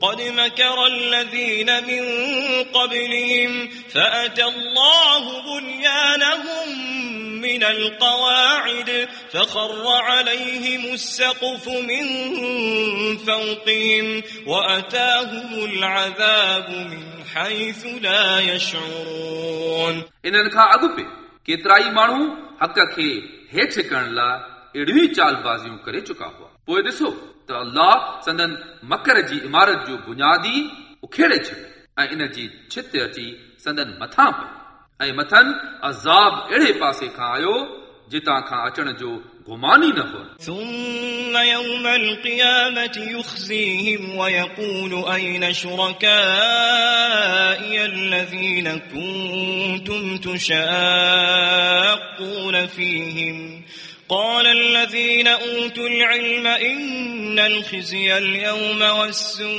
قد مكر الذين من قبلهم فأتى الله بنيانهم من القواعد فخر عليهم السقف من فوقهم وأتاهم العذاب من حيث لا يشعرون इन्हनि खां अॻु पे केतिरा ई माण्हू हक़ खे हेठि करण लाइ अहिड़ियूं ई चालबाज़ियूं करे चुका हुआ पोइ ॾिसो त अल्लाह संदन मकर जी इमारत जो बुनियादी उखेड़े छॾियो ऐं इन जी छित अची संदन मथां पई ऐं मथनि अज़ाब अहिड़े पासे खां आयो जितां खां अचण जो गुमान ई न हो ثم يوم القيامة يخزيهم ويقول أين شركائي الذين كنتم تشاقون فيهم قال الذين أوتوا العلم إن الخزي اليوم والسوء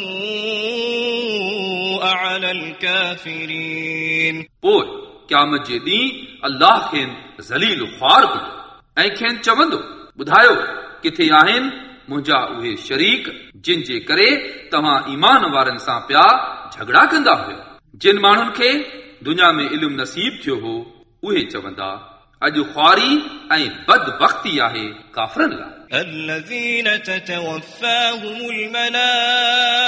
على الكافرين पोइ क़यामत जे ॾींहुं ۽ کين چوندو ٻڌايو ڪٿي آهن؟ منهنجا اهي شريڪ جن جي ڪري توهان ايمان وارن سان پيا جهڳڙا ڪندا هيو. جن ماڻهن کي دنيا ۾ علم نصيب ٿيو هو اهي چوندا अॼु ख़्वारी ऐं बदबख्ती आहे काफ़रनि लाइ الذين تتوفاهم الملائكة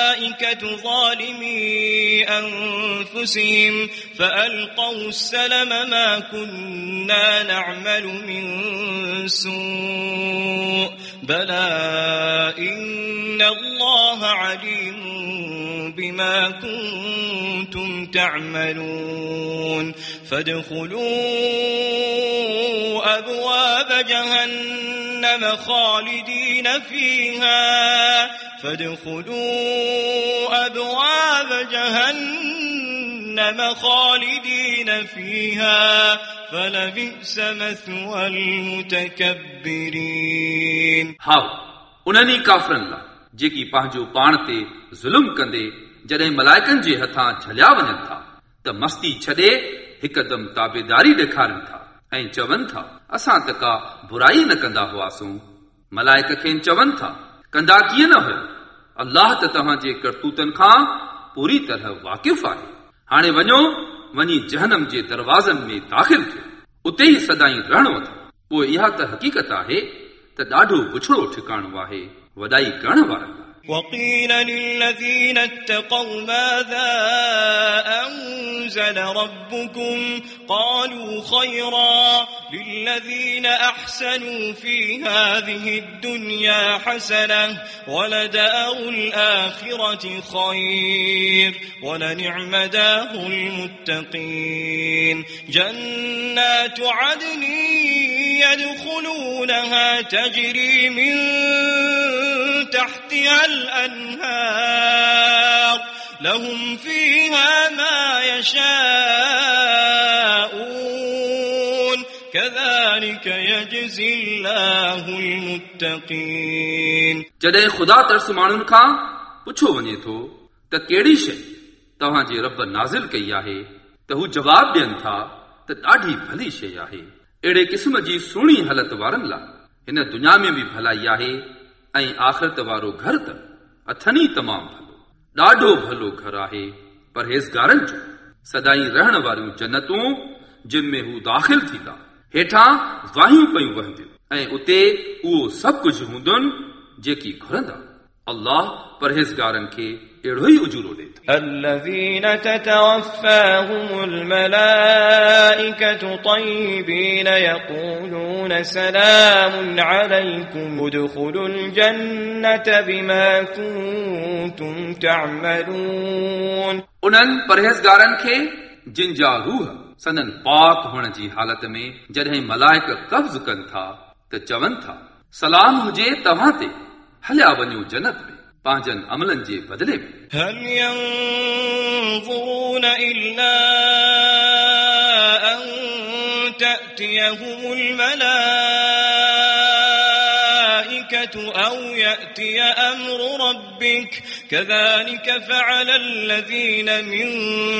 ظالمي أنفسهم فألقوا السلم ما كنا نعمل من سوء بلى إن الله عليم بما كنتم تعملون فادخلوا أبواب جهنم خالدين فيها فادخلوا أبواب جهنم خالدين فيها فلبئس مثوى المتكبرين हा उन्हनि ई काफ़रनि लाइ जेकी पंहिंजो पाण ते ज़ुल्म कंदे जॾहिं मलाइकनि जे हथां झलिया वञनि था, त मस्ती छॾे, हिकदमि ताबेदारी ॾेखारनि था ऐं चवनि था, असां त का बुराई न कंदा हुआसूं। मलाइक खेनि चवनि था, कंदा कीअं न हुयो? अल्लाह त तव्हांजे करतूतनि खां पूरी तरह वाक़िफ़ आहे। हाणे वञो, वञी जहनम जे दरवाज़नि में दाख़िल थियो। उते ई सदाई रहणो अथव पोइ इहा त हक़ीक़त आहे त ॾाढो बुछड़ो ठिकाणो आहे। वॾाई करण लाइ وقيل للذين اتقوا ماذا أنزل ربكم قالوا خيرا للذين أحسنوا في هذه الدنيا حسنة ولدار الآخرة خير ولنعم داه المتقين جنات عدن يدخلونها تجري من تحتها الأنهار لهم فيها ما يشاءون كذلك يجزي الله المتقين जॾहिं ख़ुदा तरस माण्हुनि खां पुछो वञे थो त कहिड़ी शइ तव्हांजे रब नाज़िल कई आहे त हू जवाब ॾियनि था त ॾाढी भली शइ आहे अहिड़े क़िस्म जी सुहिणी हालत वारनि लाइ हिन दुनिया में बि भलाई आहे ऐं आख़िरत वारो घर त اٿني تمام ڀلو. ڏاڍو ڀلو گهر آهي پرهيزگارن جو. سدائين رهڻ واريون جنتون جن ۾ هو داخل ٿيندا. هيٺان واهيون پيون وهنديون. ۽ اتي اهو سڀ ڪجهه هوندن جيڪي گهرندا الله پرهیزگارن کي اهڙو ئي اجورو ڏي ٿو الذين تتوفاهم الملائكة طيبين يقولون سلام عليكم. ادخلوا الجنة بما كنتم تعملون. انن پرهیزگارن کي جن جا روح سنن پاک هون جي حالت ۾ جڏهن ملائڪ قبض ڪن ٿا ته چون ٿا سلام هجي توهان تي हलिया वञो जन्नत में पंहिंजनि अमलनि जे बदिले में هل ينظرون إلا أن تأتيهم الملائكة أو يأتي أمر ربك كذلك فعل الذين من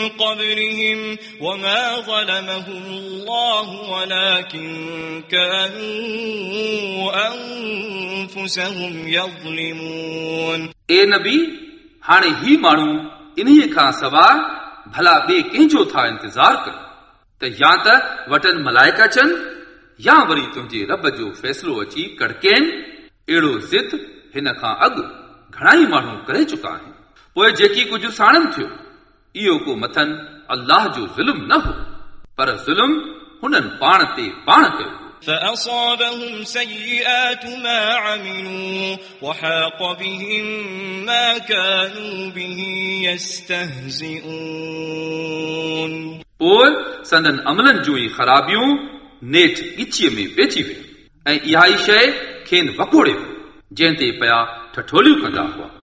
قبلهم وما ظلمهم الله ولكن كانوا أنفسهم يظلمون ए नबी हाणे ही माण्हू इन्हीअ खां सवाइ भला ॿिए कंहिंजो था इंतज़ारु कनि त या त वटनि मलाइका अचनि या वरी तुंहिंजे रब जो फ़ैसिलो अची कड़केनि अहिड़ो ज़िद हिन खां अॻु घणाई माण्हू करे चुका आहिनि पोइ जेकी कुझु साणनि थियो इहो को मथनि अल्लाह जो ज़ुल्म न हो पर ज़ुल्म हुननि पाण ते पाण कयो فأصابهم سيئات ما عملوا وحاق بهم ما كانوا به يستهزئون पोइ संदन अमलनि जूं ई ख़राबियूं नेठि ॻिचीअ में पेची वियूं ऐं इहा ई शइ کين وڪوڙي ويو. جنهن تي پيا ٺٺوليون ڪندا هئا